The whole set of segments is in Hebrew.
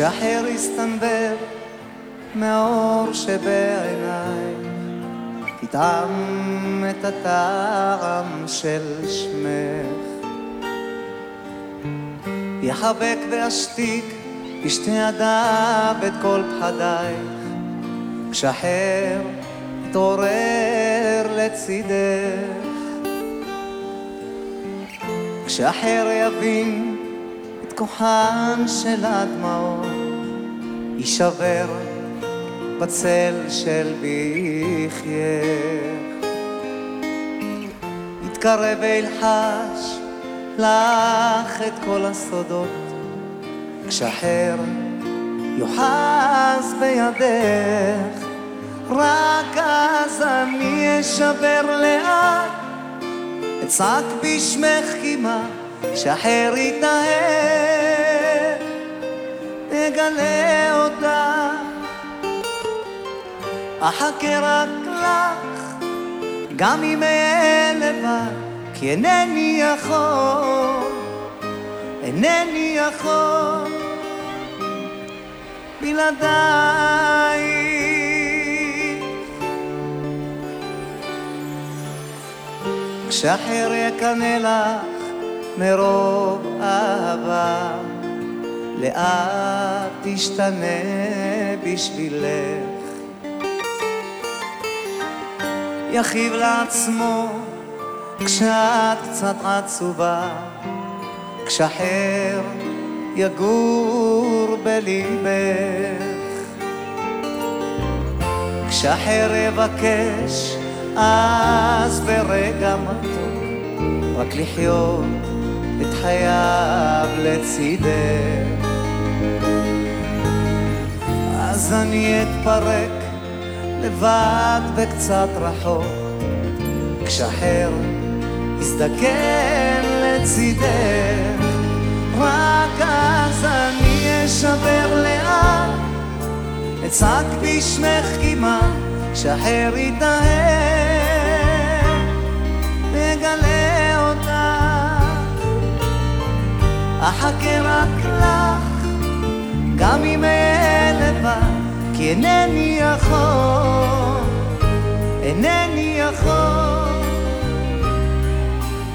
כשהחר יסתנוור מהאור שבעיניי, תטעם את הטעם של שמך. יחבק ואשתיק בשתי ידיו את כל פחדייך, כשהחר יתעורר לצידך. כשהחר יבין את כוחן של הדמעות, יישבר בצל של בחייך. יתקרב וילחש לך את כל הסודות, כשהחר יוחז בידך, רק אז אני אשבר לאט, אצעק בשמך כמעט, כשהחר יתנהג, נגלה אותך, אחכה רק לך, גם אם אהיה לבד, כי אינני יכול, אינני יכול, בלעדייך. כשאחר יקנא לך מרוב אהבה, לאט תשתנה בשבילך. יכאיב לעצמו כשאת קצת עצובה, כשאחר יגור בליבך. כשאחר יבקש אז ברגע מתוק רק לחיות את חייו לצידך. אז אני אתפרק לבד וקצת רחוק, כשאחר יזדקן לצידך, רק אז אני אשבר לאט, אצעק בשמך כמעט, כשאחר יתנהג, אחכה רק לך, גם אם אהיה לבד. כי אינני יכול, אינני יכול,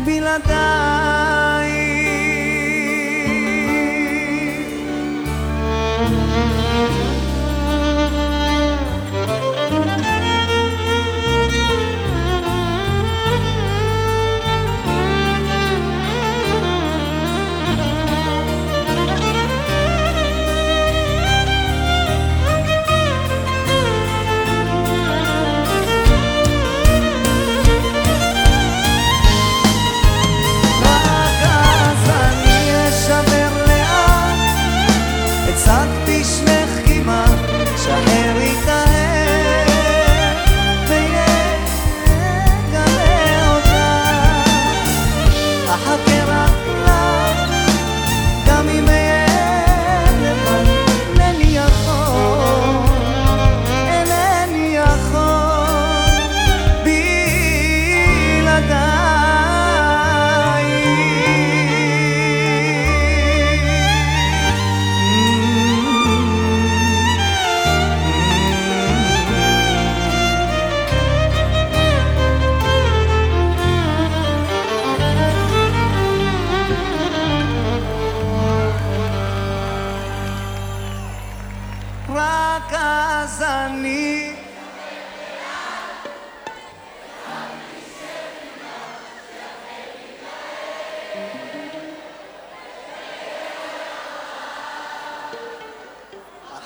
בלעדיי.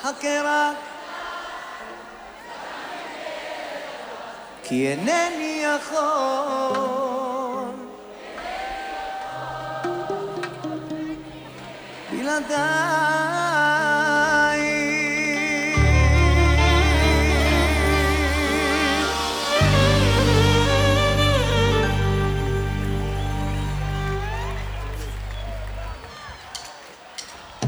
רק כי אינני יכול. בלעדיי